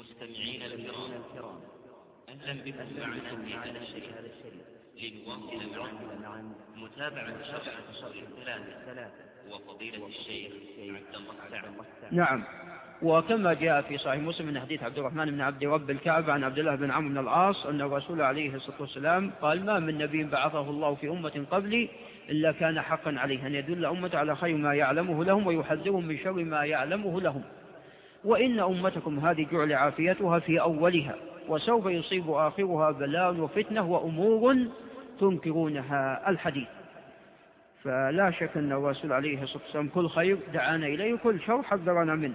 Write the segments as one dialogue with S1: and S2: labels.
S1: مستمعين الكرام أهلا بكم معنا في هذا الشريف. لنواصل معا متابعة شرح الشرح الثلاثة وفضيلة الشيخ عبد الله
S2: نعم. وكما جاء في صحيح مسلم من حديث عبد الرحمن بن عبد رب الكعبة عن عبد الله بن عمرو بن العاص أن الرسول عليه الصلاة والسلام قال ما من نبي بعثه الله في أمة قبلي إلا كان حقا عليه. أن يدل أمة على خير ما يعلمه لهم ويحذرهم من شر ما يعلمه لهم. وإن أمتكم هذه جعل عافيتها في أولها وسوف يصيب آخرها بلاء وفتنة وأمور تنكرونها. الحديث. فلا شك أن الرسول عليه الصلاة والسلام كل خير دعانا إليه كل شر حذرنا منه.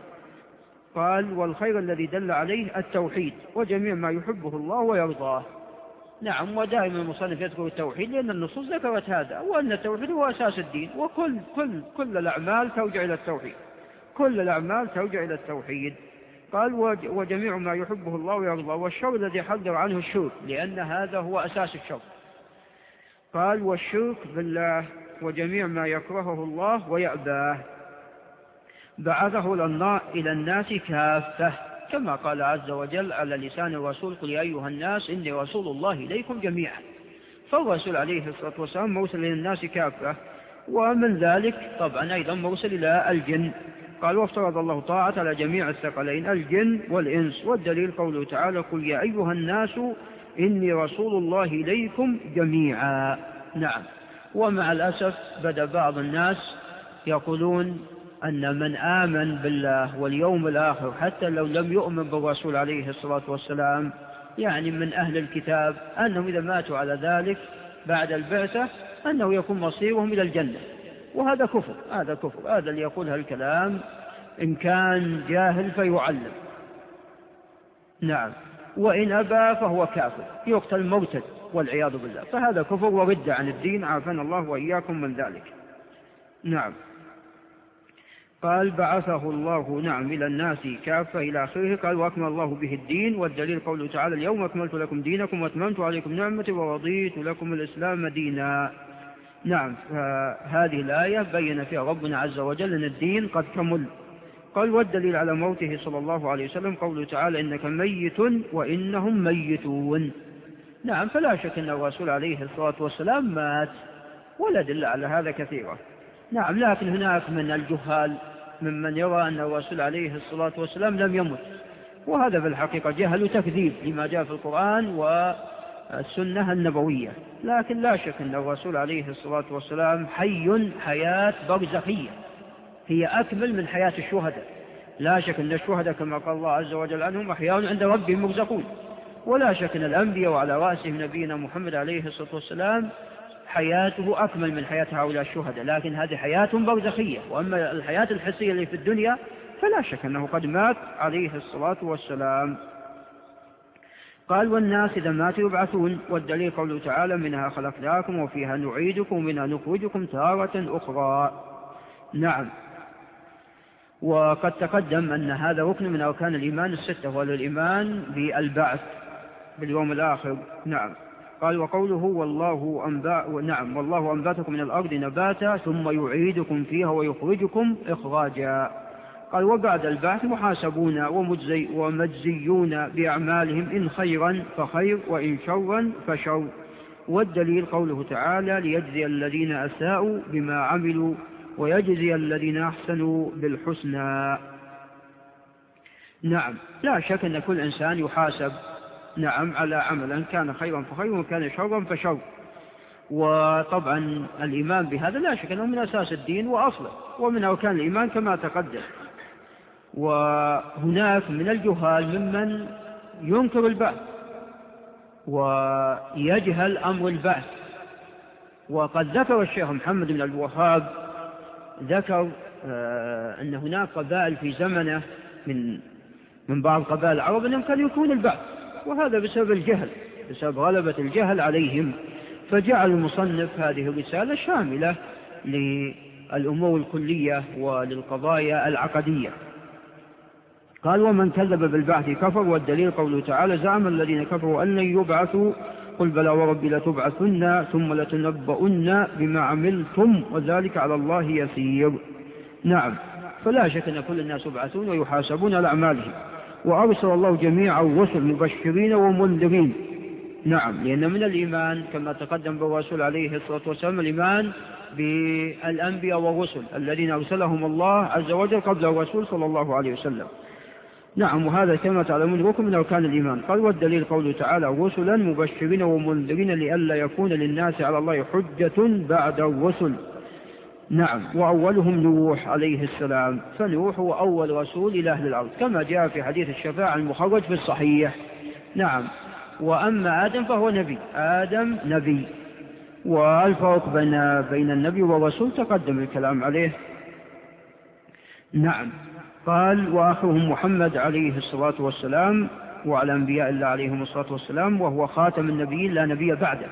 S2: قال والخير الذي دل عليه التوحيد وجميع ما يحبه الله ويرضاه. نعم ودائما المصنف يذكر التوحيد لأن النصوص ذكرت هذا وأن التوحيد هو أساس الدين وكل كل كل الأعمال ترجع إلى التوحيد. كل الأعمال ترجع إلى التوحيد. قال وجميع ما يحبه الله ويرضى والشر الذي حذر عنه الشرك لأن هذا هو أساس الشر قال والشرك بالله وجميع ما يكرهه الله ويأباه. بعثه إلى الناس كافة كما قال عز وجل على لسان الرسول قل يا أيها الناس إني رسول الله إليكم جميعا. فالرسول عليه الصلاة والسلام موصل إلى الناس كافة ومن ذلك طبعا أيضا موصل إلى الجن. قال وافترض الله طاعة على جميع الثقلين الجن والإنس. والدليل قوله تعالى قل يا أيها الناس إني رسول الله إليكم جميعا. نعم. ومع الأسف بدأ بعض الناس يقولون أن من آمن بالله واليوم الآخر حتى لو لم يؤمن بالرسول عليه الصلاة والسلام يعني من أهل الكتاب أنهم إذا ماتوا على ذلك بعد البعثة أنه يكون مصيرهم إلى الجنة. وهذا كفر هذا كفر هذا اللي يقول هالكلام. إن كان جاهل فيعلم. نعم. وإن أبى فهو كافر. يقتل مرتد والعياذ بالله. فهذا كفر ورد عن الدين عافانا الله وإياكم من ذلك. نعم. قال بعثه الله نعم إلى الناس كافة إلى آخره قال وأكمل الله به الدين. والدليل قوله تعالى اليوم أكملت لكم دينكم وأتممت عليكم نعمتي ورضيت لكم الإسلام دينا. نعم هذه الآية بين فيها ربنا عز وجل أن الدين قد كمل قال والدليل على موته صلى الله عليه وسلم قوله تعالى إنك ميت وإنهم ميتون نعم فلا شك أن الرسول عليه الصلاة والسلام مات ولا دل على هذا كثيرا. نعم لكن هناك من الجهال ممن يرى أن الرسول عليه الصلاة والسلام لم يمت. وهذا في الحقيقة جهل وتكذيب لما جاء في القرآن والسنة النبوية. لكن لا شك أن الرسول عليه الصلاة والسلام حي حياة برزخية. هي أكمل من حياة الشهداء. لا شك أن الشهداء كما قال الله عز وجل عنهم أحياء عند ربهم مرزقون. ولا شك أن الأنبياء وعلى رأسهم نبينا محمد عليه الصلاة والسلام حياته أكمل من حياة هؤلاء الشهداء. لكن هذه حياة برزخية. وأما الحياة الحسية اللي في الدنيا فلا شك أنه قد مات عليه الصلاة والسلام. قال والناس إذا ماتوا يبعثون والدليل قوله تعالى منها خلقناكم وفيها نعيدكم ومنها نخرجكم تارة أخرى. نعم. وقد تقدم أن هذا ركن من أركان الإيمان الستة وهو الإيمان بالبعث باليوم الآخر. نعم. قال وقوله والله أنبا نعم والله أنباتكم من الأرض نباتا ثم يعيدكم فيها ويخرجكم إخراجا. قال وبعد البعث محاسبون ومجزي ومجزيون بأعمالهم إن خيرا فخير وإن شرا فشر. والدليل قوله تعالى ليجزي الذين أساءوا بما عملوا ويجزي الذين أحسنوا بالحسنى. نعم لا شك أن كل إنسان يحاسب نعم على عملا كان خيرا فخير وكان شرا فشر. وطبعا الإيمان بهذا لا شك أنه من أساس الدين وأصله ومن أركان الإيمان كما تقدم. وهناك من الجهال ممن ينكر البعث ويجهل أمر البعث. وقد ذكر الشيخ محمد بن الوهاب ذكر آه، أن هناك قبائل في زمنه من من بعض قبائل العرب أنهم كانوا يكون البعث وهذا بسبب الجهل بسبب غلبة الجهل عليهم. فجعل المصنف هذه الرسالة شاملة للأمور الكلية وللقضايا العقدية. قال ومن كذب بالبعث كفر والدليل قوله تعالى زعم الذين كفروا أن لن يبعثوا. قل بلى وربي لتبعثن ثم لتنبؤن بما عملتم وذلك على الله يسير. نعم. فلا شك أن كل الناس يبعثون ويحاسبون على أعمالهم. وأرسل الله جميع الرسل مبشرين ومنذرين. نعم. لأن من الإيمان كما تقدم بالرسول عليه الصلاة والسلام الإيمان بالأنبياء والرسل الذين أرسلهم الله عز وجل قبل الرسول صلى الله عليه وسلم. نعم وهذا كما تعلمون ركن من أركان الإيمان. قال والدليل قوله تعالى رسلا مبشرين ومنذرين لئلا يكون للناس على الله حجة بعد الرسل. نعم وأولهم نوح عليه السلام. فنوح هو أول رسول إلى أهل الأرض كما جاء في حديث الشفاعة المخرج في الصحيح. نعم وأما آدم فهو نبي. آدم نبي. والفرق بين بين النبي والرسول تقدم الكلام عليه. نعم. قال وآخرهم محمد عليه الصلاة والسلام وعلى أنبياء الله عليهم الصلاة والسلام وهو خاتم النبيين لا نبي بعده.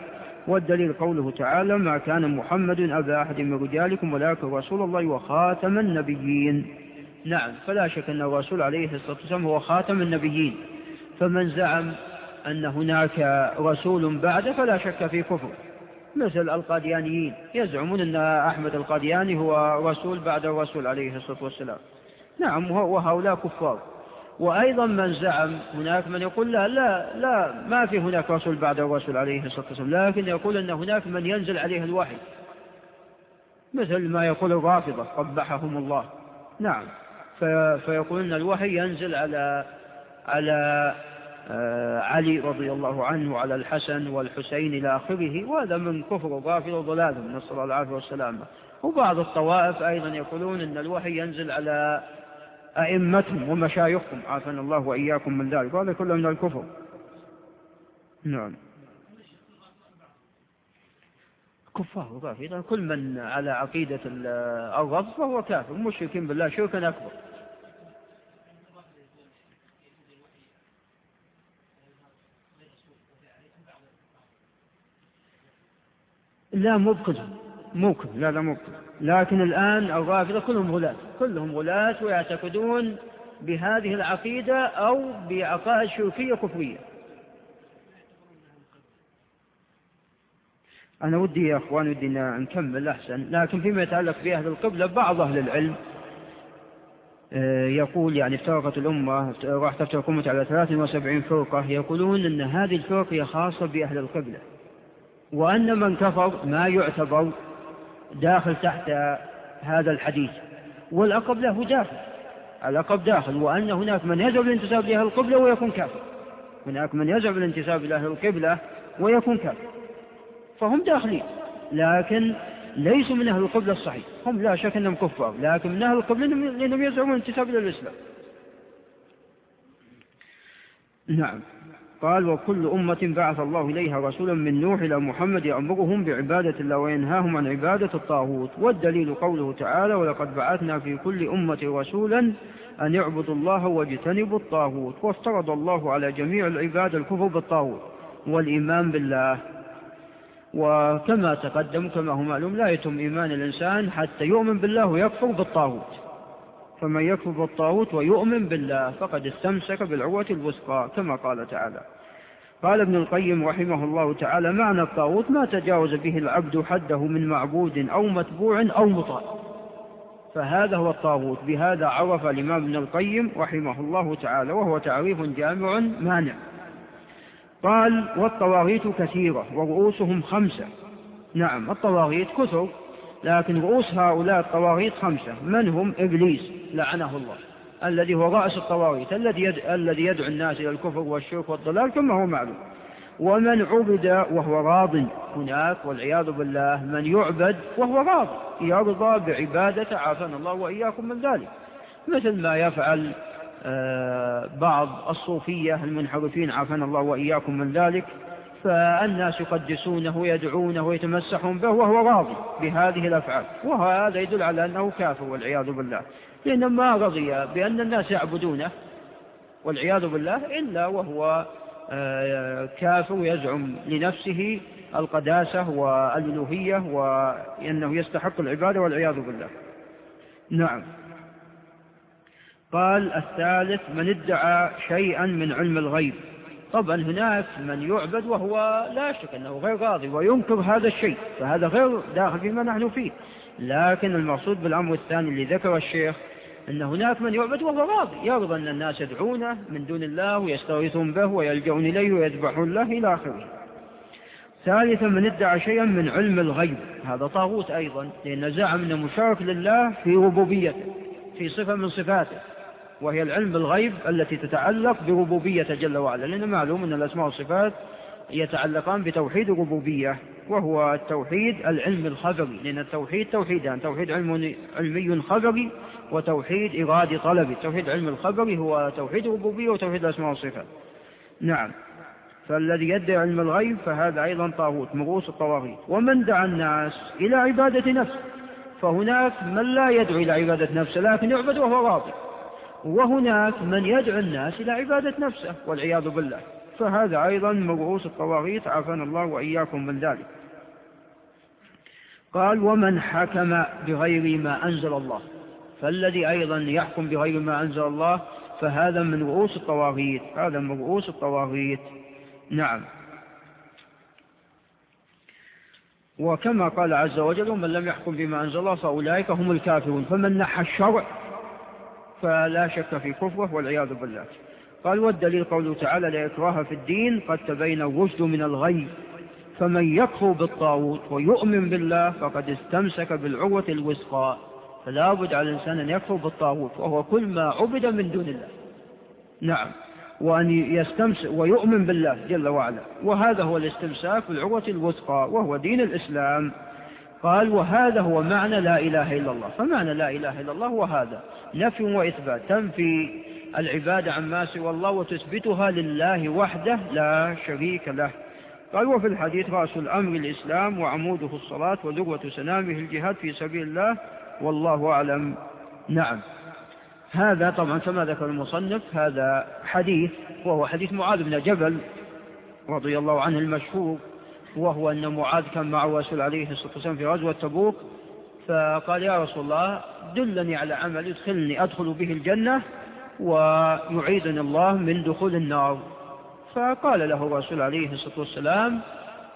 S2: والدليل قوله تعالى ما كان محمد أبا أحد من رجالكم ولكن رسول الله وخاتم النبيين. نعم فلا شك أن الرسول عليه الصلاة والسلام هو خاتم النبيين. فمن زعم أن هناك رسول بعده فلا شك في كفر مثل القاديانيين يزعمون أن أحمد القادياني هو رسول بعد الرسول عليه الصلاة والسلام. نعم وهؤلاء كفار. وأيضا من زعم هناك من يقول لا لا لا ما في هناك رسول بعد الرسول عليه الصلاة والسلام لكن يقول أن هناك من ينزل عليه الوحي مثل ما يقول الرافضة قبحهم الله. نعم فيقول أن الوحي ينزل على على آه، علي رضي الله عنه وعلى الحسن والحسين إلى آخره وهذا من كفر الرافضة وضلالهم نسأل الله العافية والسلامة. وبعض الطوائف أيضا يقولون أن الوحي ينزل على أئمتهم ومشايخهم عافنا الله وإياكم من ذلك. وهذا كله من الكفر. نعم. كفار رافضة كل من على عقيدة الرب فهو كافر. مشركين بالله شركا أكبر. لا مو بكلهم مو لا لا مو لكن الآن الرافضة كلهم غلاة كلهم غلاة ويعتقدون بهذه العقيدة أو بعقائد شركية كفرية. أنا ودي يا أخوان ودي نكمل أحسن لكن فيما يتعلق بأهل القبلة بعض أهل العلم آه، يقول يعني افترقت الأمة راح تفترق أمة على 73 فرقة يقولون أن هذه الفرقة خاصة بأهل القبلة وأن من كفر ما يعتبر داخل تحت هذا الحديث. والأقب له داخل. الأقب داخل وأن هناك من يزعم الانتساب لأهل القبلة ويكون كافر. هناك من يزعم الانتساب إلى أهل القبلة ويكون كافر. فهم داخلين لكن ليسوا من أهل القبلة الصحيح. هم لا شك أنهم كفار لكن من أهل القبلة لأنهم يزعمون الانتساب إلى الإسلام. نعم. قال وكل أمة بعث الله إليها رسولا من نوح إلى محمد يأمرهم بعبادة الله وينهاهم عن عبادة الطاغوت. والدليل قوله تعالى ولقد بعثنا في كل أمة رسولا أن يعبدوا الله واجتنبوا الطاغوت. وافترض الله على جميع العباد الكفر بالطاغوت والإيمان بالله. وكما تقدم كما هو معلوم لا يتم إيمان الإنسان حتى يؤمن بالله ويكفر بالطاغوت. فمن يكفر بالطاغوت ويؤمن بالله فقد استمسك بالعروة الوثقى كما قال تعالى. قال ابن القيم رحمه الله تعالى معنى الطاغوت ما تجاوز به العبد حده من معبود أو متبوع أو مطاع. فهذا هو الطاغوت. بهذا عرف الإمام ابن القيم رحمه الله تعالى وهو تعريف جامع مانع. قال والطواغيت كثيرة ورؤوسهم خمسة. نعم الطواغيت كثر لكن رؤوس هؤلاء الطواغيت خمسة. من هم؟ إبليس لعنه الله الذي هو رأس الطواغيت الذي الذي يدعو الناس إلى الكفر والشرك والضلال كما هو معلوم. ومن عبد وهو راض هناك والعياذ بالله من يعبد وهو راض يرضى بعبادة عافانا الله وإياكم من ذلك. مثل ما يفعل آه، بعض الصوفية المنحرفين عافانا الله وإياكم من ذلك. فالناس يقدسونه ويدعونه ويتمسحون به وهو راضي بهذه الأفعال. وهذا يدل على أنه كافر والعياذ بالله. لأنه ما رضي بأن الناس يعبدونه والعياذ بالله إلا وهو آه، كافر يزعم لنفسه القداسة والألوهية وأنه يستحق العبادة والعياذ بالله. نعم. قال الثالث من ادعى شيئا من علم الغيب طبعا هناك من يعبد وهو لا شك أنه غير راضي وينكر هذا الشيء فهذا غير داخل فيما نحن فيه. لكن المقصود بالأمر الثاني اللي ذكر الشيخ أن هناك من يعبد وهو راضي. يرضى أن الناس يدعونه من دون الله ويستغيثون به ويلجؤون إليه ويذبحون له إلى آخره. ثالثا من ادعى شيئا من علم الغيب. هذا طاغوت أيضا لأن زعم أنه مشارك لله في ربوبيته في صفة من صفاته. وهي العلم بالغيب التي تتعلق بربوبيته جل وعلا لأن معلوم أن الأسماء والصفات يتعلقان بتوحيد الربوبية وهو التوحيد العلم الخبري لأن التوحيد توحيدان توحيد علم علمي خبري وتوحيد إرادي طلبي توحيد علم الخبري هو توحيد الربوبية وتوحيد الأسماء والصفات. نعم. فالذي يدعي علم الغيب فهذا أيضا طاغوت مغوص الطواغيت. ومن دعا الناس إلى عبادة نفسه فهناك من لا يدعو إلى عبادة نفسه لكن يعبد وهو راضي. وهناك من يدعو الناس إلى عبادة نفسه والعياذ بالله. فهذا أيضا مغوص الطواغيت عافانا الله وإياكم من ذلك. قال ومن حكم بغير ما أنزل الله. فالذي أيضا يحكم بغير ما أنزل الله فهذا من رؤوس الطواغيت هذا من رؤوس الطواغيت نعم. وكما قال عز وجل ومن لم يحكم بما أنزل الله فأولئك هم الكافرون. فمن نحى الشرع فلا شك في كفره والعياذ بالله. قال والدليل قوله تعالى لا إكراه في الدين قد تبين الرشد من الغي. فمن يكفر بالطاغوت ويؤمن بالله فقد استمسك بالعروة الوثقى. فلا بد على الإنسان أن يكفر بالطاغوت وهو كل ما عبد من دون الله. نعم. وأن يستمسك ويؤمن بالله جل وعلا. وهذا هو الاستمساك بالعروة الوثقى وهو دين الإسلام. قال وهذا هو معنى لا إله إلا الله. فمعنى لا إله إلا الله هو هذا. نفي وإثبات. تنفي العبادة عما سوى الله وتثبتها لله وحده لا شريك له. قال وفي الحديث رأس الأمر الإسلام وعموده الصلاة وذروة سنامه الجهاد في سبيل الله والله أعلم. نعم. هذا طبعا كما ذكر المصنف هذا حديث وهو حديث معاذ بن جبل رضي الله عنه المشهور. وهو أن معاذ كان مع رسول عليه الصلاة والسلام في غزوة تبوك فقال يا رسول الله دلني على عمل يدخلني أدخل به الجنة ويعيدني الله من دخول النار. فقال له الرسول عليه الصلاة والسلام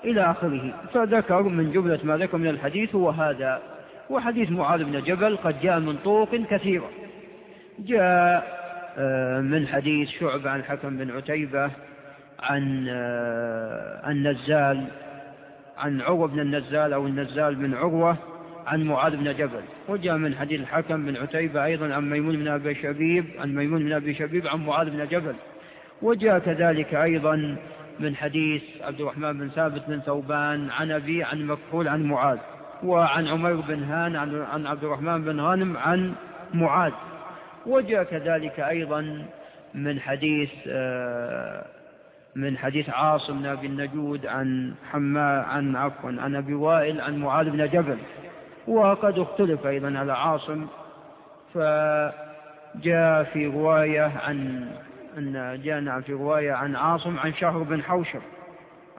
S2: إلى آخره. فذكر من جملة ما ذكر من الحديث هو هذا. وحديث معاذ بن جبل قد جاء من طرق كثيرة. جاء آه، من حديث شعب عن الحكم بن عتيبة عن آه، النزال عن عروة بن النزال أو النزال بن عروة عن معاذ بن جبل. وجاء من حديث الحكم بن عتيبة أيضا عن ميمون بن أبي شبيب عن ميمون بن أبي شبيب عن معاذ بن جبل. وجاء كذلك أيضا من حديث عبد الرحمن بن ثابت بن ثوبان عن أبي عن مكحول عن معاذ. وعن عمير بن هان عن عبد الرحمن بن غانم عن معاذ. وجاء كذلك أيضا من حديث آه، من حديث عاصم بن أبي النجود عن حما عن عفوا عن أبي وائل عن معاذ بن جبل وقد اختلف أيضا على عاصم فجاء في رواية عن أن جاء نعم في رواية عن عاصم عن شهر بن حوشب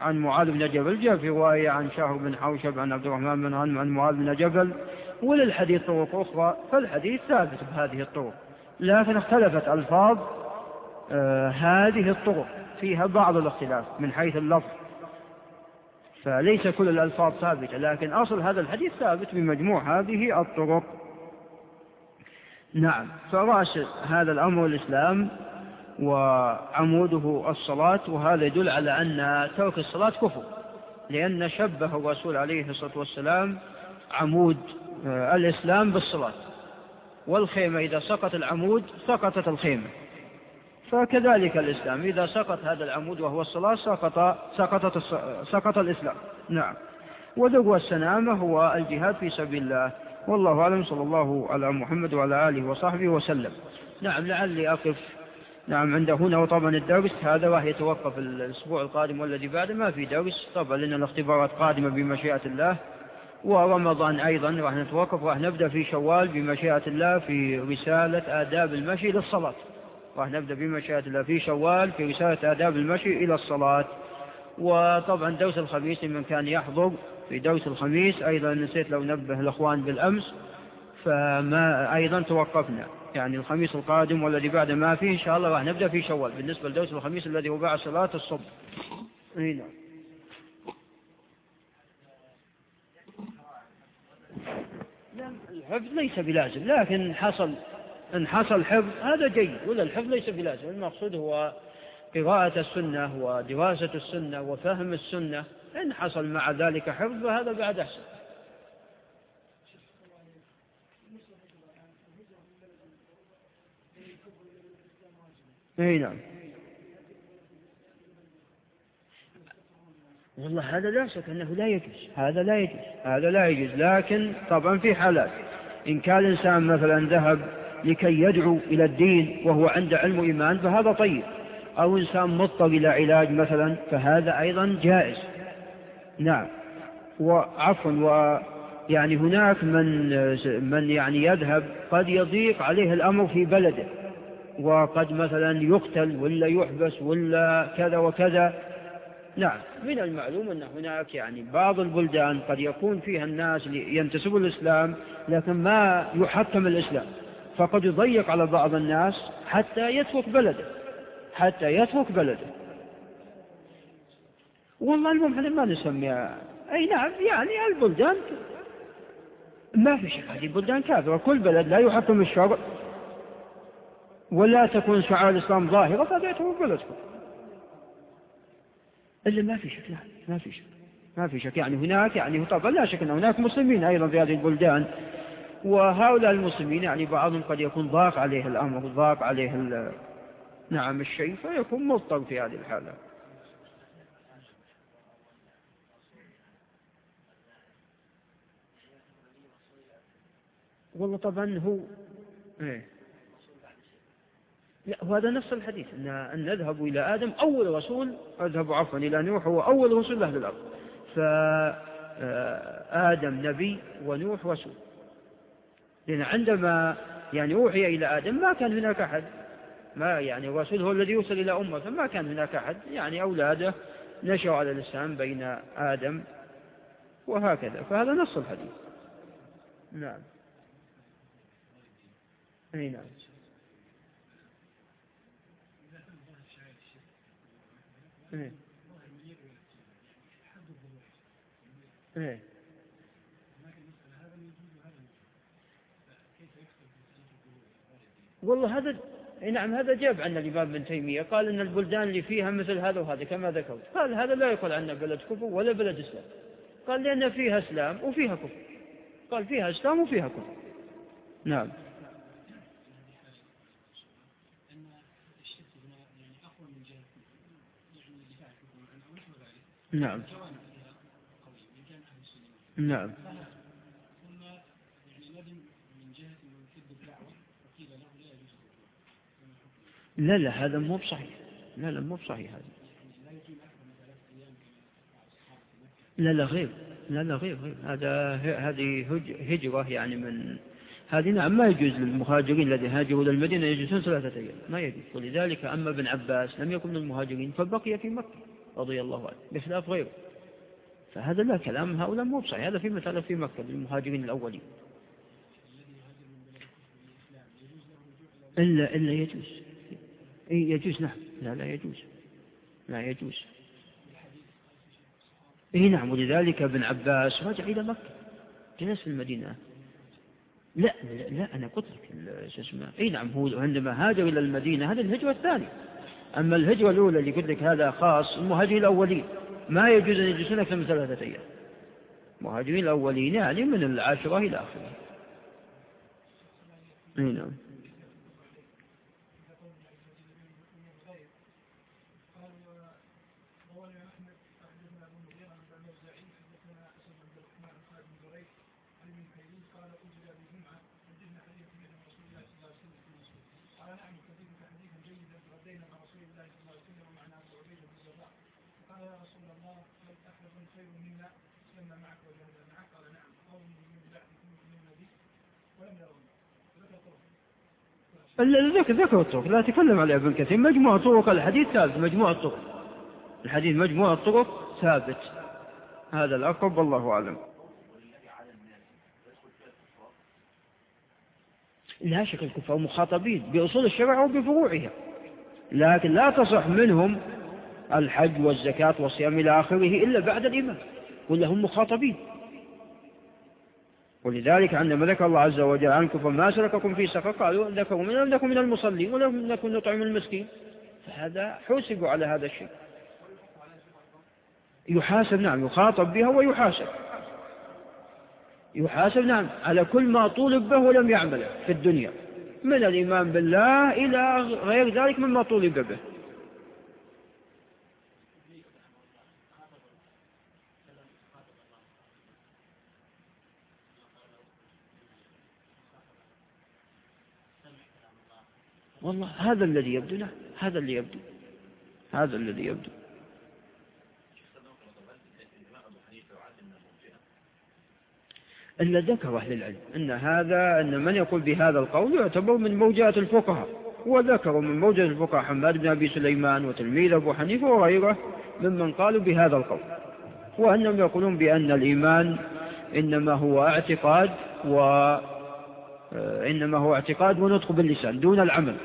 S2: عن معاذ بن جبل جاء في رواية عن شهر بن حوشب عن عبد الرحمن بن غنم عن معاذ بن جبل وللحديث طرق أخرى فالحديث ثابت بهذه الطرق لكن اختلفت ألفاظ هذه الطرق فيها بعض الاختلاف من حيث اللفظ. فليس كل الألفاظ ثابتة لكن أصل هذا الحديث ثابت بمجموع هذه الطرق. نعم فرأس هذا الأمر الإسلام وعموده الصلاة وهذا يدل على أن ترك الصلاة كفر لأن شبه الرسول عليه الصلاة والسلام عمود آه، الإسلام بالصلاة. والخيمة إذا سقط العمود سقطت الخيمة. فكذلك الإسلام. إذا سقط هذا العمود وهو الصلاة سقط سقطت سقط الإسلام. نعم. وذروة السنامة هو الجهاد في سبيل الله. والله أعلم. صلى الله على محمد وعلى آله وصحبه وسلم. نعم لعلي أقف. نعم عند هنا وطبعا الدرس هذا راح يتوقف الأسبوع القادم والذي بعده. ما في درس. طبعا لأن الاختبارات قادمة بمشيئة الله. ورمضان أيضا راح نتوقف راح نبدأ في شوال بمشيئة الله في رسالة آداب المشي للصلاة. راح نبدأ الله. في شوال في رسالة آداب المشي إلى الصلاة. وطبعا دوس الخميس لمن كان يحضر. في دوس الخميس أيضا نسيت لو نبه الأخوان بالأمس. فما أيضا توقفنا. يعني الخميس القادم والذي بعده ما فيه إن شاء الله راح نبدأ في شوال. بالنسبة لدوس الخميس الذي هو بعد صلاة الصبح. هنا. نعم. الحفظ ليس بلازم لكن حصل إن حصل حفظ هذا جيد. ولا الحفظ ليس بلازم المقصود هو قراءة السنة ودراسة السنة وفهم السنة. إن حصل مع ذلك حفظ فهذا بعد أحسن. إي نعم. والله هذا لا شك أنه لا يجوز. هذا لا يجوز. هذا لا يجوز. لكن طبعا في حالات. إن كان الإنسان مثلا ذهب لكي يدعو إلى الدين وهو عنده علم إيمان فهذا طيب. أو إنسان مضطر إلى علاج مثلا فهذا أيضا جائز. نعم. وعفوا ويعني هناك من من يعني يذهب قد يضيق عليه الأمر في بلده. وقد مثلا يقتل ولا يحبس ولا كذا وكذا. نعم. من المعلوم أن هناك يعني بعض البلدان قد يكون فيها الناس ينتسبوا الإسلام لكن ما يحكم الإسلام. فقد يضيق على بعض الناس حتى يترك بلده حتى يترك بلده. والله المهم إحنا ما نسميها أي نعم يعني البلدان ما في شك هذه بلدان كافرة. كل بلد لا يحكم الشرع ولا تكون شعار الإسلام ظاهرة يترك بلدكم إلا ما في شك لا ما في شك ما في شك. يعني هناك يعني طبعا لا شك أن هناك مسلمين أيضا في هذه البلدان. وهؤلاء المسلمين يعني بعضهم قد يكون ضاق عليه الأمر ضاق عليه نعم الشيء فيكون مضطر في هذه الحالة. والله طبعا هو إيه. لا وهذا نفس الحديث أن, أن نذهب إلى آدم أول رسول أذهب عفوا إلى نوح هو أول رسول أهل الأرض. فآدم نبي ونوح رسول. لأن عندما يعني أوحي إلى آدم ما كان هناك أحد. ما يعني الرسول هو الذي يوصل إلى أمة فما كان هناك أحد. يعني أولاده نشأوا على الإسلام بين آدم وهكذا. فهذا نص الحديث. نعم. أي نعم. إيه. إيه. والله هذا نعم هذا جاب عنا الإمام ابن تيمية. قال إن البلدان اللي فيها مثل هذا وهذا كما ذكرت. قال هذا لا يقول عنا بلد كفر ولا بلد إسلام. قال لأن فيها إسلام وفيها كفر. قال فيها إسلام وفيها كفر. نعم. نعم. نعم. لا لا هذا مو بصحيح. لا لا مو بصحيح هذا. لا لا غير. لا لا غير غير. هذا هذه هجرة يعني من هذه نعم ما يجوز للمهاجرين الذين هاجروا إلى المدينة يجلسون ثلاثة أيام. ما يجوز. ولذلك أما ابن عباس لم يكن من المهاجرين فبقي في مكة رضي الله عنه بخلاف غيره. فهذا لا كلام هؤلاء مو بصحيح. هذا في مثلا في مكة للمهاجرين الأولين. إلا إلا يجوز. يجوز نعم. لا لا يجوز. لا يجوز. إيه نعم. ولذلك ابن عباس رجع إلى مكة. جلس في المدينة. لا لا, لا أنا قلت لك شو اسمه. إيه نعم. هو عندما هاجر إلى المدينة هذه الهجرة الثانية. أما الهجرة الأولى اللي قلت لك هذا خاص المهاجرين الأولين. ما يجوز أن يجلسون أكثر من ثلاثة أيام. المهاجرين الأولين يعني من العاشرة إلى آخره. نعم. ذكر ذكر الطرق. لا تكلم على ابن كثير. مجموع طرق. الحديث ثابت. مجموع الطرق. الحديث مجموع الطرق ثابت. هذا الأقرب والله أعلم. لا شك الكفار مخاطبين بأصول الشرع وبفروعها. لكن لا تصح منهم الحج والزكاة والصيام إلى آخره إلا بعد الإيمان. ولا هم مخاطبين. ولذلك عندما ذكر الله عز وجل عنكم فما سلككم في سقر قالوا ذكروا من لم من المصلين ولم نكن نطعم المسكين. فهذا حوسبوا على هذا الشيء. يحاسب نعم يخاطب بها ويحاسب. يحاسب نعم على كل ما طولب به ولم يعمله في الدنيا. من الإيمان بالله إلى غير ذلك مما طولب به. والله هذا الذي يبدو له هذا اللي يبدو هذا الذي يبدو. إلا ذكر أهل العلم أن هذا أن من يقول بهذا القول يعتبر من موجات الفقهاء. وذكروا من موجة الفقهاء حماد بن أبي سليمان وتلميذ أبو حنيفة وغيره ممن قالوا بهذا القول. وأنهم يقولون بأن الإيمان إنما هو اعتقاد و إنما هو اعتقاد ونطق باللسان دون العمل.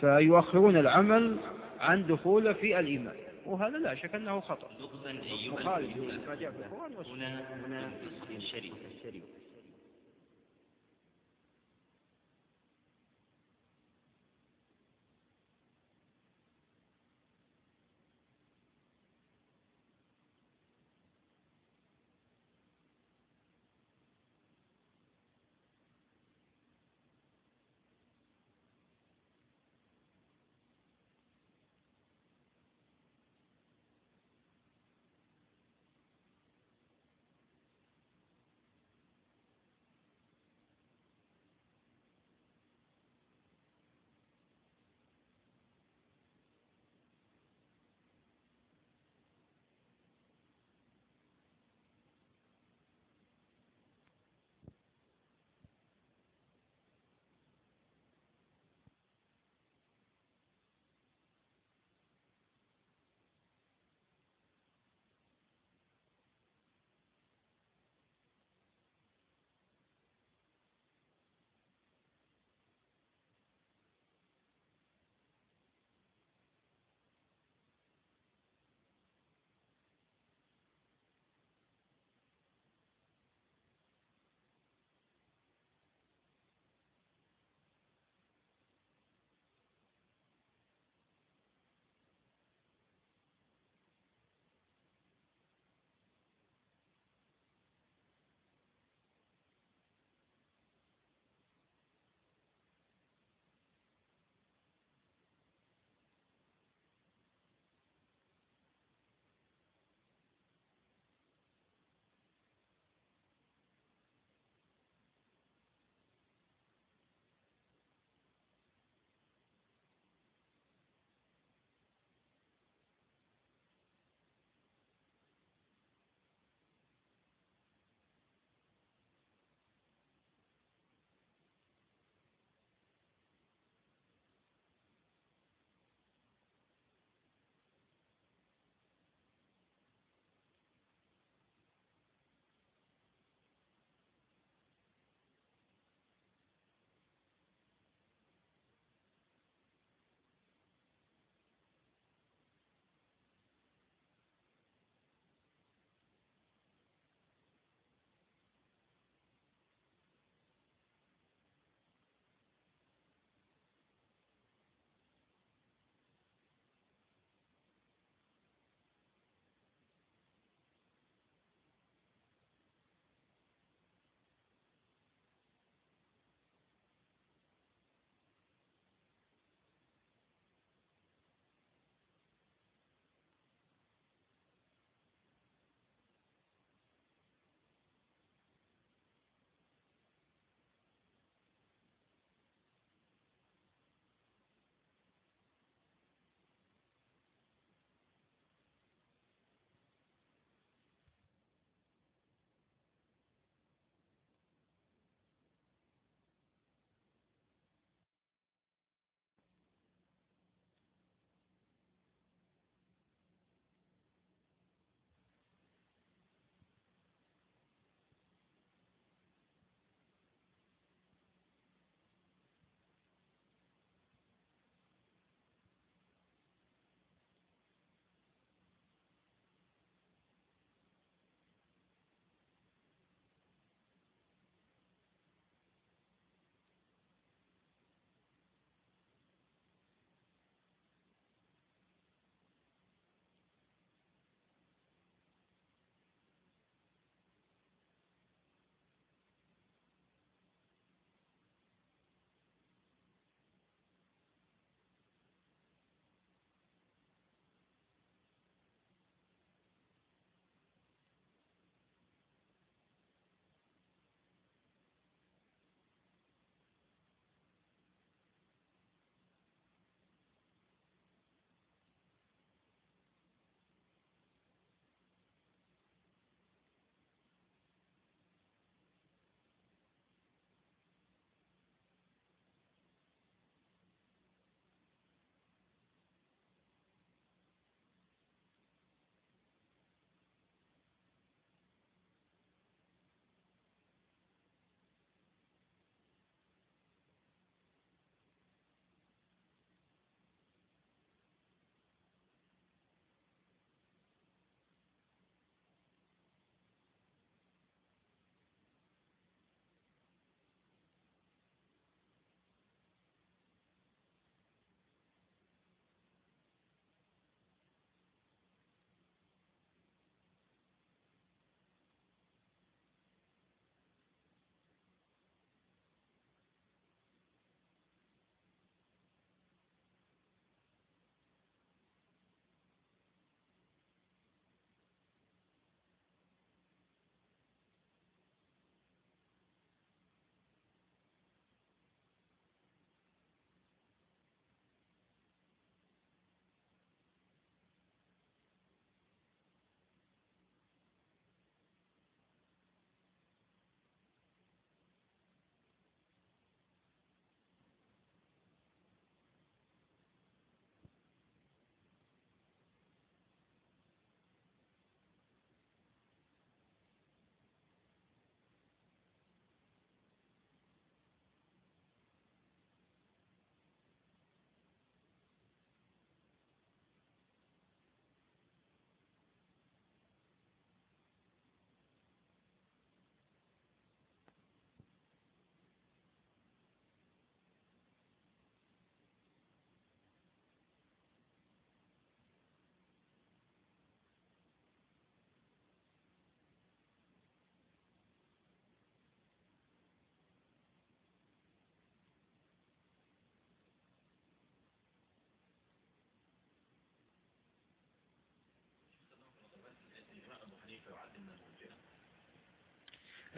S2: فيؤخرون العمل عن دخوله في الإيمان. وهذا لا شك أنه خطأ. مخالف ما جاء في القرآن
S1: هنا هنا الشريف.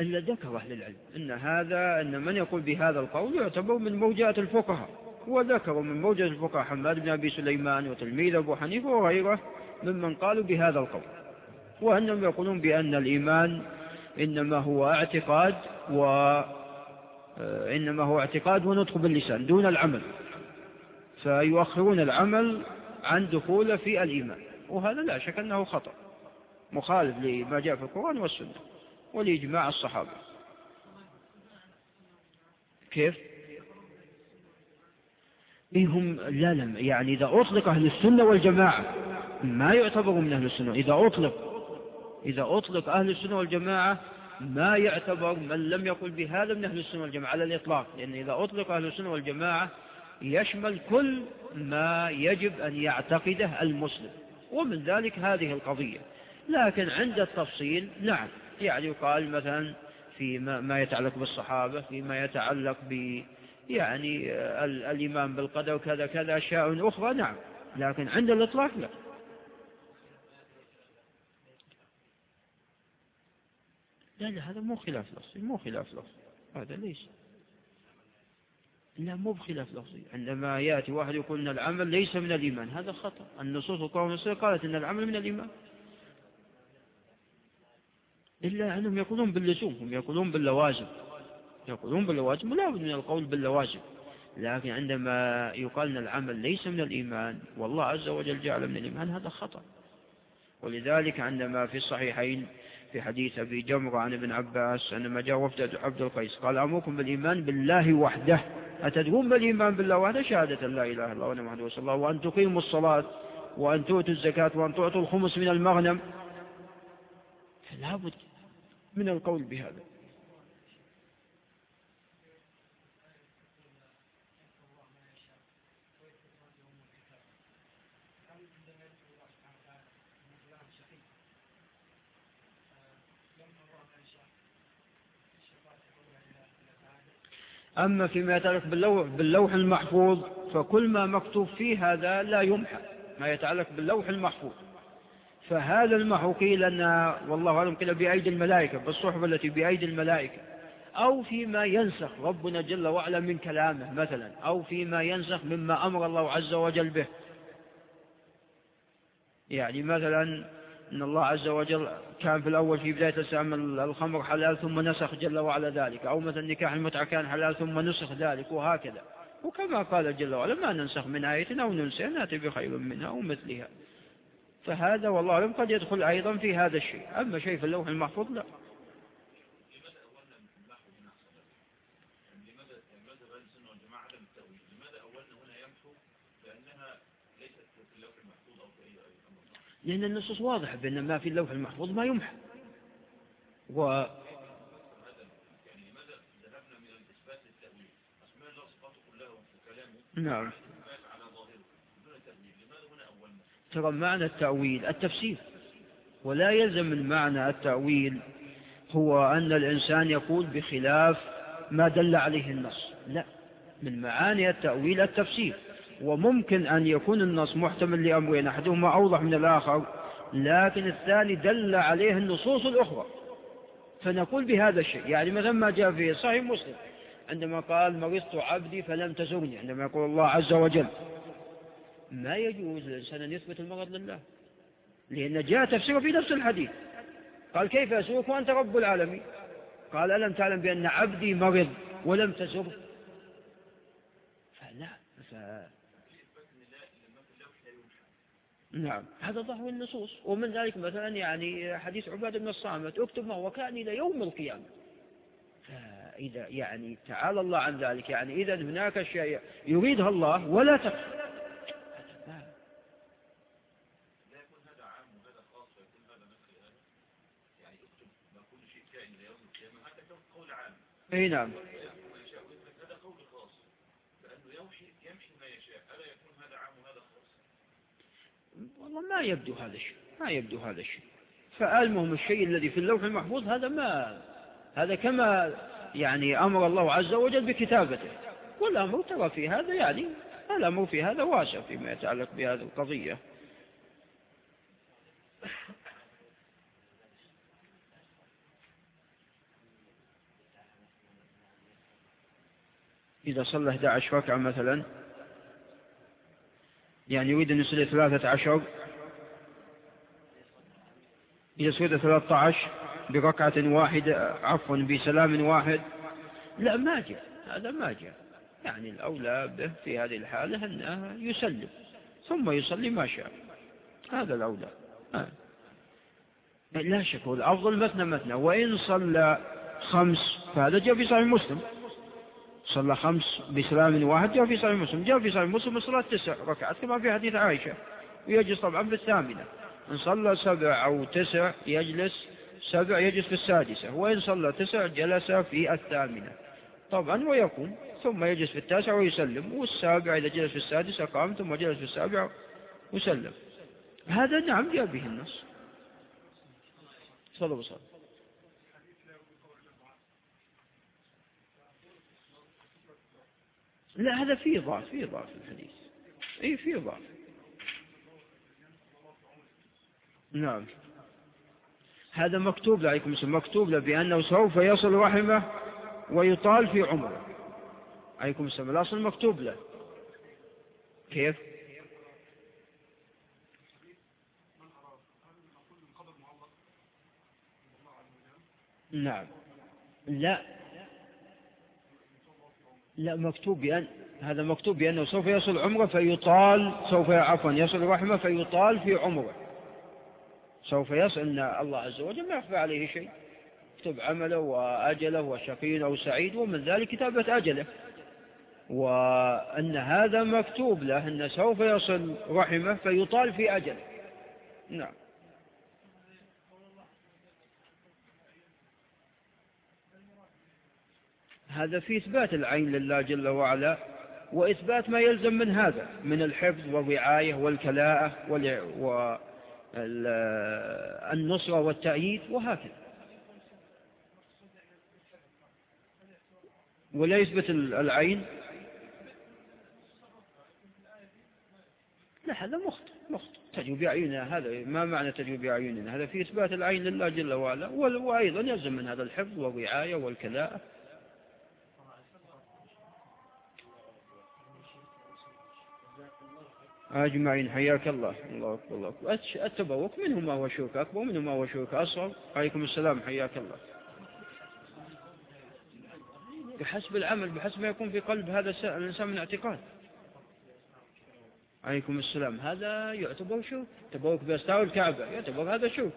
S2: إلا ذكر أهل العلم. إن هذا أن من يقول بهذا القول يعتبر من موجات الفقهاء. وذكروا من موجة الفقهاء حماد بن أبي سليمان وتلميذ أبو حنيفة وغيره ممن قالوا بهذا القول. وأنهم يقولون بأن الإيمان إنما هو اعتقاد و إنما هو اعتقاد ونطق باللسان دون العمل. فيؤخرون العمل عن دخوله في الإيمان. وهذا لا شك أنه خطأ. مخالف لما جاء في القرآن والسنة. ولإجماع الصحابة. كيف؟ إيه هم لا لا يعني إذا أطلق أهل السنة والجماعة ما يعتبر من أهل السنة. إذا أطلق إذا أطلق أهل السنة والجماعة ما يعتبر من لم يقل بهذا من أهل السنة والجماعة على الإطلاق. لأن إذا أطلق أهل السنة والجماعة يشمل كل ما يجب أن يعتقده المسلم. ومن ذلك هذه القضية. لكن عند التفصيل نعم. يعني يقال مثلا في ما يتعلق بالصحابة فيما يتعلق ب يعني الإيمان بالقدر كذا كذا أشياء أخرى نعم. لكن عند الإطلاق لا. لا لا هذا مو خلاف لفظي مو خلاف لفظي. هذا ليس. لا مو بخلاف لفظي. عندما يأتي واحد يقول أن العمل ليس من الإيمان هذا خطأ. النصوص القرآن قالت أن العمل من الإيمان. إلا أنهم يقولون باللزوم هم يقولون باللوازم يقولون باللوازم ولا بد من القول باللوازم لكن عندما يقال أن العمل ليس من الإيمان والله عز وجل جعل من الإيمان هذا خطأ. ولذلك عندما في الصحيحين في حديث أبي جمرة عن ابن عباس عندما جاء وفد عبد القيس قال أمركم بالإيمان بالله وحده. أتدرون بالإيمان بالله وحده؟ شهادة لا إله إلا الله وأن محمد رسول الله وأن تقيموا الصلاة وأن تؤتوا الزكاة وأن تعطوا الخمس من المغنم. فلا بد من القول بهذا. أما فيما يتعلق باللوح, باللوح المحفوظ فكل ما مكتوب فيه هذا لا يمحى ما يتعلق باللوح المحفوظ. فهذا المحو قيل والله أعلم قيل بأيدي الملائكة بالصحبة التي بأيدي الملائكة. أو فيما ينسخ ربنا جل وعلا من كلامه مثلا أو فيما ينسخ مما أمر الله عز وجل به. يعني مثلا أن الله عز وجل كان في الأول في بداية الإسلام الخمر حلال ثم نسخ جل وعلا ذلك. أو مثلا نكاح المتعة كان حلال ثم نسخ ذلك وهكذا. وكما قال جل وعلا ما ننسخ من آية أو ننسى نأتي بخير منها أو مثلها. فهذا والله أعلم قد يدخل أيضا في هذا الشيء. أما شيء في اللوح المحفوظ لا. لأن النصوص واضحة بأن ما في اللوح المحفوظ ما يمحى. و نعم. ترى معنى التأويل التفسير. ولا يلزم من معنى التأويل هو أن الإنسان يقول بخلاف ما دل عليه النص. لا من معاني التأويل التفسير. وممكن أن يكون النص محتمل لأمرين أحدهما أوضح من الآخر لكن الثاني دل عليه النصوص الأخرى. فنقول بهذا الشيء يعني مثلا ما جاء في صحيح مسلم عندما قال مرضت عبدي فلم تزرني عندما يقول الله عز وجل ما يجوز للإنسان أن يثبت المرض لله لأن جاء تفسيره في نفس الحديث. قال كيف أسوك وأنت رب العالمين؟ قال ألم تعلم بأن عبدي مرض ولم تزره فلا ف... نعم. هذا ظهر النصوص. ومن ذلك مثلا يعني حديث عبادة بن الصامت اكتب ما هو كان إلى يوم القيامة. فإذا يعني تعالى الله عن ذلك يعني إذا هناك أشياء يريدها الله ولا تكفر اي نعم هذا قول خاص لأنه يمحي يمحي ما يشاء الا يكون هذا عام وهذا خاص والله ما يبدو هذا الشيء ما يبدو هذا الشيء. فألمهم الشيء الذي في اللوح المحفوظ هذا ما هذا كما يعني أمر الله عز وجل بكتابته. والأمر ترى في هذا يعني الأمر في هذا واسع فيما يتعلق بهذه القضية. إذا صلى 11 ركعة مثلا. يعني يريد أن يصلي 13 يسود 13 بركعة واحدة عفوا بسلام واحد. لا ما جاء. هذا ما جاء. يعني الأولى به في هذه الحالة أنه يسلم. ثم يصلي ما شاء. هذا الأولى. آه. لا شك هو الأفضل مثنى مثنى وإن صلى خمس فهذا جاء في صحيح مسلم. صلى خمس بسلام واحد جاء في صحيح مسلم جاء في صحيح مسلم صلاة تسع ركعات كما في حديث عائشة ويجلس طبعا في الثامنة. إن صلى سبع أو تسع يجلس سبع يجلس في السادسة وإن صلى تسع جلس في الثامنة. طبعا ويقوم ثم يجلس في التاسع ويسلم والسابع إذا جلس في السادسة قام ثم جلس في السابع وسلم. هذا نعم جاء به النص. صلى الله عليه وسلم. لا هذا فيه ضعف فيه ضعف الحديث. اي فيه ضعف. نعم. هذا مكتوب له عليكم السلام مكتوب له بأنه سوف يصل رحمه ويطال في عمره. عليكم السلام الأصل مكتوب له. كيف؟ نعم. لا. لا مكتوب بأن هذا مكتوب بأنه سوف يصل عمره فيطال سوف عفوا يصل رحمه فيطال في عمره. سوف يصل أن الله عز وجل ما يخفى عليه شيء. يكتب عمله وأجله وشقي أو سعيد ومن ذلك كتابة أجله. وأن هذا مكتوب له أن سوف يصل رحمه فيطال في أجله. نعم. هذا في إثبات العين لله جل وعلا وإثبات ما يلزم من هذا من الحفظ والرعاية والكلاءة والنصرة والتأييد وهكذا. ولا يثبت العين؟ لا هذا مخطئ مخطئ. تجوا بأعيننا هذا ما معنى تجوا بأعيننا هذا في إثبات العين لله جل وعلا وأيضا يلزم من هذا الحفظ والرعاية والكلاءة. أجمعين حياك الله. الله أكبر الله أكبر. التبوك منه ما هو شرك أكبر ومنه ما هو شرك. أصغر. عليكم السلام حياك الله. بحسب العمل بحسب ما يكون في قلب هذا الإنسان من اعتقاد. عليكم السلام. هذا يعتبر شرك. تبوك بأستار الكعبة يعتبر هذا شرك.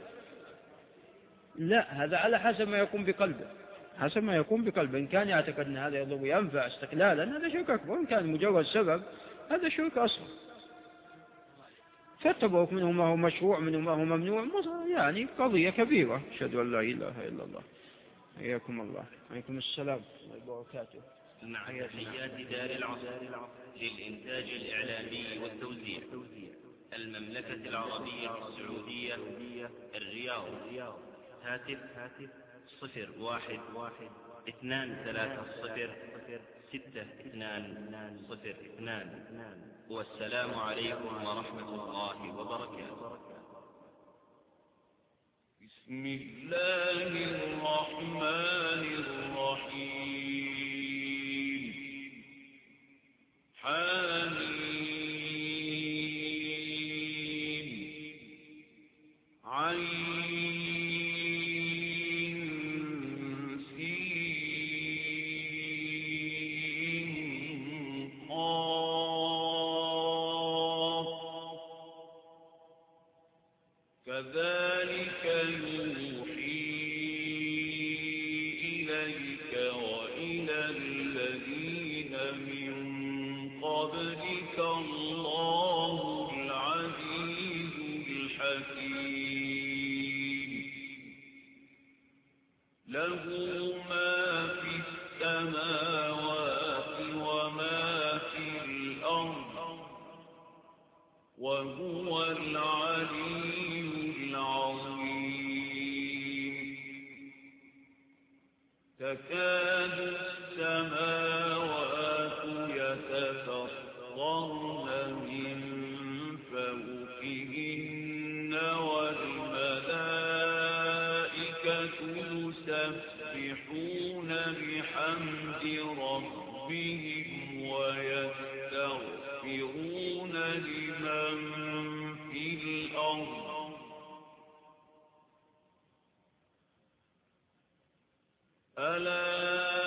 S2: لا هذا على حسب ما يكون بقلبه. حسب ما يكون بقلبه. إن كان يعتقد أن هذا يضر ينفع استقلالا هذا شرك أكبر. إن كان مجرد سبب هذا شرك أصغر. فالتبرك منه ما هو مشروع منه ما هو ممنوع. يعني قضية كبيرة. أشهد أن لا إله إلا الله. حياكم الله. عليكم السلام. وبركاته
S1: مع تحيات دار العصر للإنتاج الإعلامي والتوزيع. المملكة العربية السعودية الرياض. هاتف هاتف صفر واحد واحد اثنان ثلاثة صفر ستة اثنان صفر اثنان. والسلام عليكم ورحمة الله وبركاته.
S3: بسم الله الرحمن الرحيم. حميم ما في السماوات وما في الأرض وهو العلي العظيم. تكاد السماوات لربهم ويستغفرون لمن في الأرض. ألا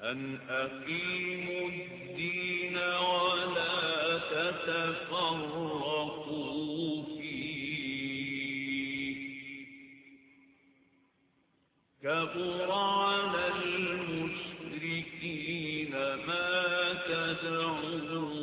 S3: أن أقيموا الدين ولا تتفرقوا فيه كبر على المشركين ما تدعون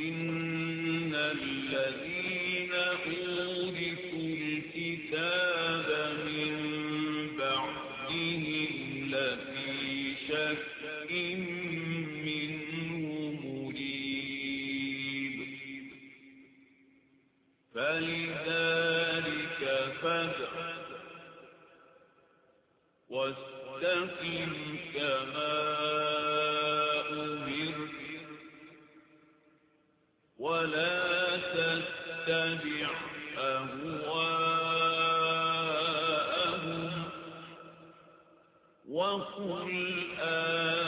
S3: إن ولا تتبع أهواءهم وقل آمين.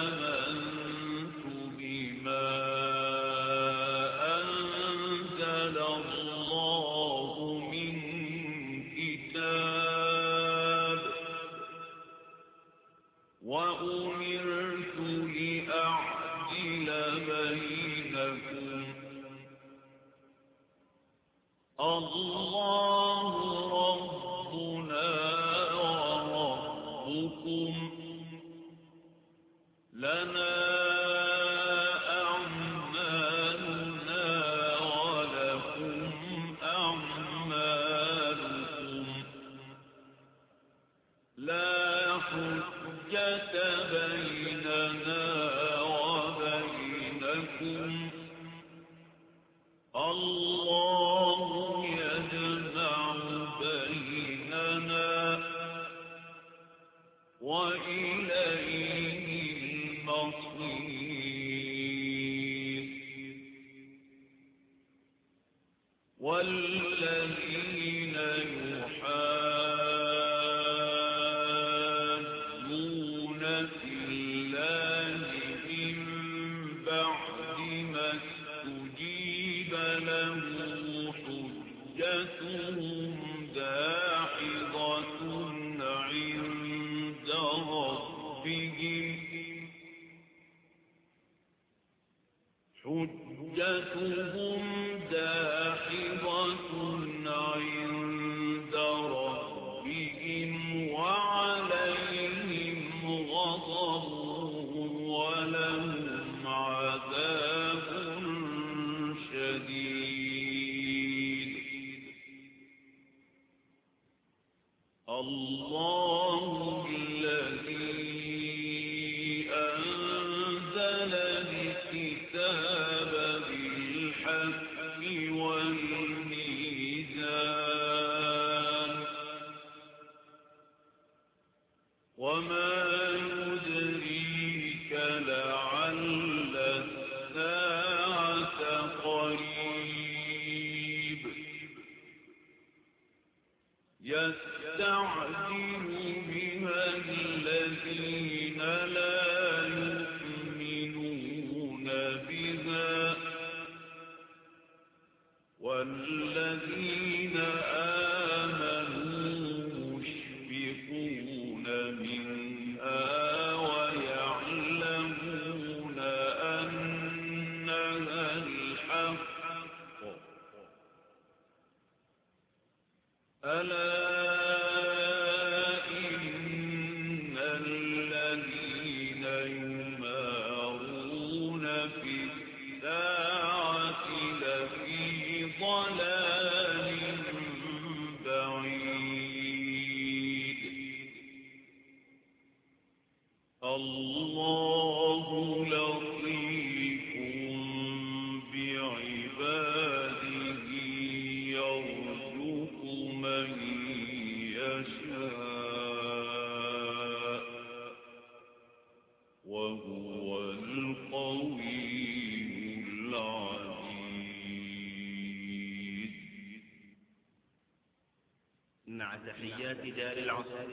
S1: مع تحيات دار العصر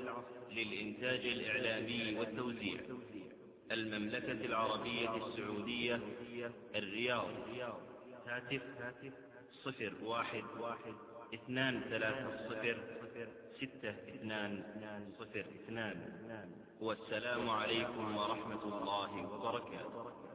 S1: للإنتاج الإعلامي والتوزيع. المملكة العربية السعودية الرياض. هاتف صفر واحد اثنان ثلاثة صفر ستة اثنان صفر اثنان. والسلام عليكم ورحمة الله وبركاته.